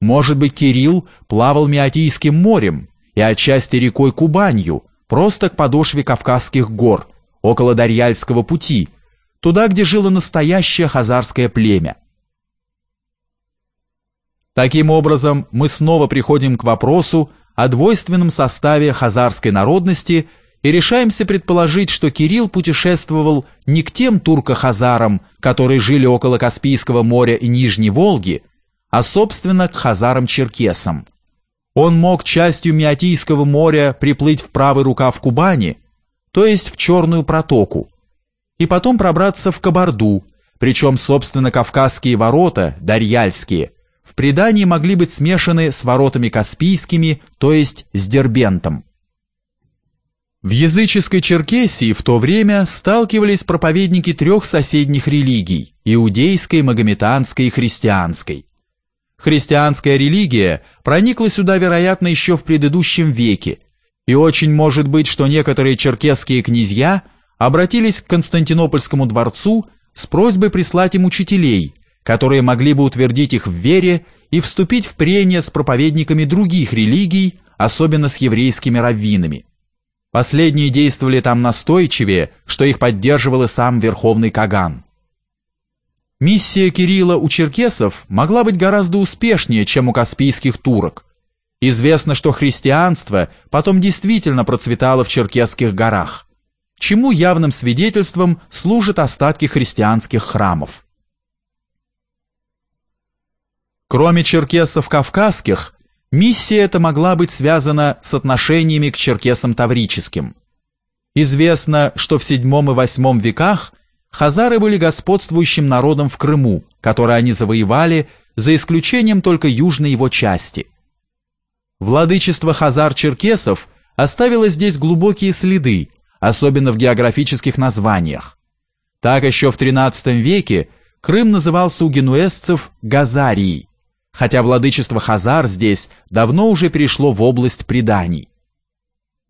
Может быть, Кирилл плавал Миотийским морем и отчасти рекой Кубанью, просто к подошве Кавказских гор, около Дарьяльского пути, туда, где жило настоящее хазарское племя. Таким образом, мы снова приходим к вопросу о двойственном составе хазарской народности и решаемся предположить, что Кирилл путешествовал не к тем турко-хазарам, которые жили около Каспийского моря и Нижней Волги, а собственно к хазарам-черкесам. Он мог частью Миотийского моря приплыть в правый рукав Кубани, то есть в Черную протоку, и потом пробраться в Кабарду, причем, собственно, Кавказские ворота, Дарьяльские, в предании могли быть смешаны с воротами Каспийскими, то есть с Дербентом. В языческой Черкесии в то время сталкивались проповедники трех соседних религий – иудейской, магометанской и христианской. Христианская религия проникла сюда, вероятно, еще в предыдущем веке, и очень может быть, что некоторые черкесские князья обратились к Константинопольскому дворцу с просьбой прислать им учителей, которые могли бы утвердить их в вере и вступить в прения с проповедниками других религий, особенно с еврейскими раввинами. Последние действовали там настойчивее, что их поддерживал и сам Верховный Каган. Миссия Кирилла у черкесов могла быть гораздо успешнее, чем у каспийских турок. Известно, что христианство потом действительно процветало в Черкесских горах, чему явным свидетельством служат остатки христианских храмов. Кроме черкесов кавказских, Миссия эта могла быть связана с отношениями к черкесам таврическим. Известно, что в VII и VIII веках хазары были господствующим народом в Крыму, который они завоевали, за исключением только южной его части. Владычество хазар-черкесов оставило здесь глубокие следы, особенно в географических названиях. Так еще в XIII веке Крым назывался у генуэзцев Газарией, хотя владычество Хазар здесь давно уже перешло в область преданий.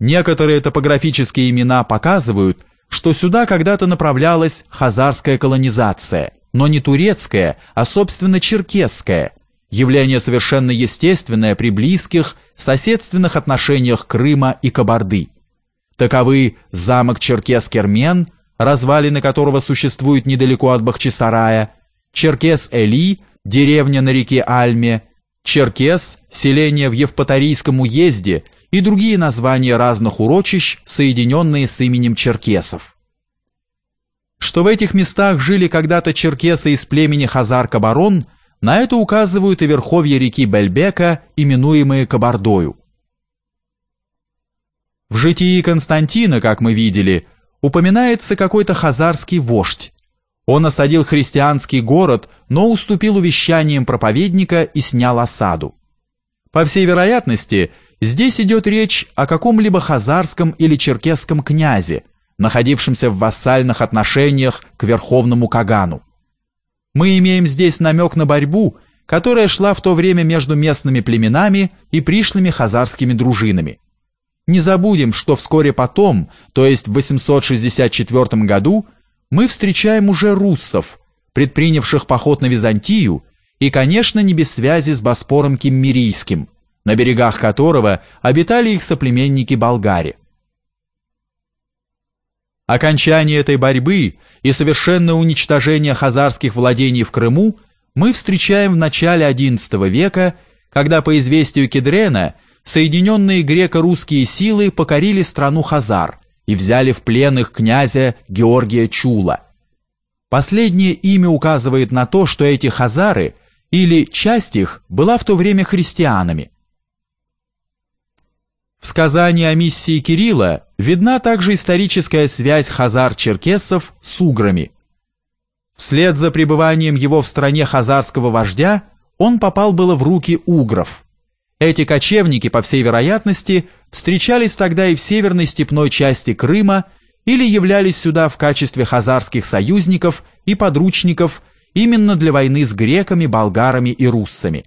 Некоторые топографические имена показывают, что сюда когда-то направлялась хазарская колонизация, но не турецкая, а собственно черкесская, явление совершенно естественное при близких, соседственных отношениях Крыма и Кабарды. Таковы замок Черкес-Кермен, развалины которого существуют недалеко от Бахчисарая, Черкес-Эли – деревня на реке Альме, Черкес, селение в Евпаторийском уезде и другие названия разных урочищ, соединенные с именем черкесов. Что в этих местах жили когда-то черкесы из племени Хазар-Кабарон, на это указывают и верховья реки Бельбека, именуемые Кабардою. В житии Константина, как мы видели, упоминается какой-то хазарский вождь, он осадил христианский город, но уступил увещаниям проповедника и снял осаду. По всей вероятности, здесь идет речь о каком-либо хазарском или черкесском князе, находившемся в вассальных отношениях к верховному Кагану. Мы имеем здесь намек на борьбу, которая шла в то время между местными племенами и пришлыми хазарскими дружинами. Не забудем, что вскоре потом, то есть в 864 году, мы встречаем уже руссов, предпринявших поход на Византию, и, конечно, не без связи с Боспором Киммерийским, на берегах которого обитали их соплеменники болгари. Окончание этой борьбы и совершенное уничтожение хазарских владений в Крыму мы встречаем в начале XI века, когда по известию Кедрена соединенные греко-русские силы покорили страну Хазар, и взяли в плен их князя Георгия Чула. Последнее имя указывает на то, что эти хазары, или часть их, была в то время христианами. В сказании о миссии Кирилла видна также историческая связь хазар-черкесов с уграми. Вслед за пребыванием его в стране хазарского вождя он попал было в руки угров – эти кочевники, по всей вероятности, встречались тогда и в северной степной части Крыма или являлись сюда в качестве хазарских союзников и подручников именно для войны с греками, болгарами и руссами.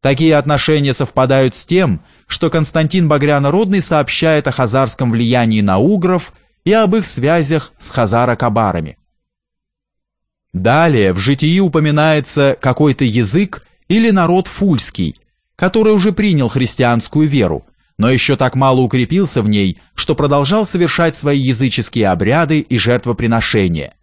Такие отношения совпадают с тем, что Константин Багрянородный сообщает о хазарском влиянии на угров и об их связях с хазаро-кабарами. Далее в житии упоминается какой-то язык, или народ фульский, который уже принял христианскую веру, но еще так мало укрепился в ней, что продолжал совершать свои языческие обряды и жертвоприношения,